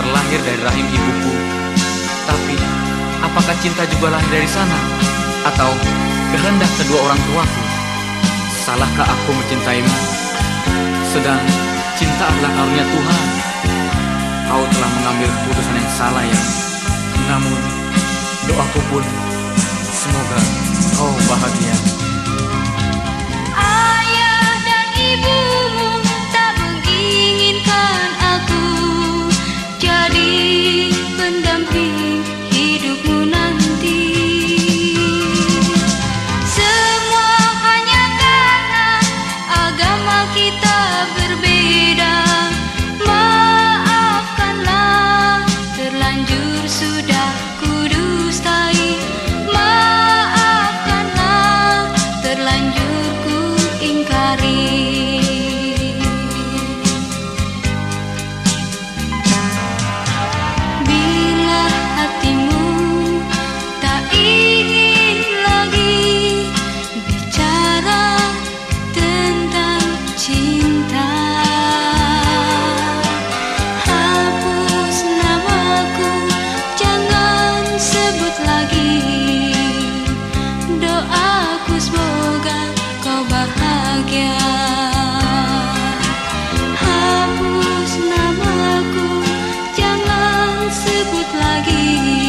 terlahir dari rahim ibuku. Tapi, apakah cinta juga lahir dari sana? Atau kehendak kedua orang tuaku? Salahkah aku mencintaimu? Sedang cinta adalah karunia Tuhan. Kau telah mengambil keputusan yang salah ya. Namun, doaku pun semoga kau bahagia. hidupmu Hapus namaku, jangan sebut lagi.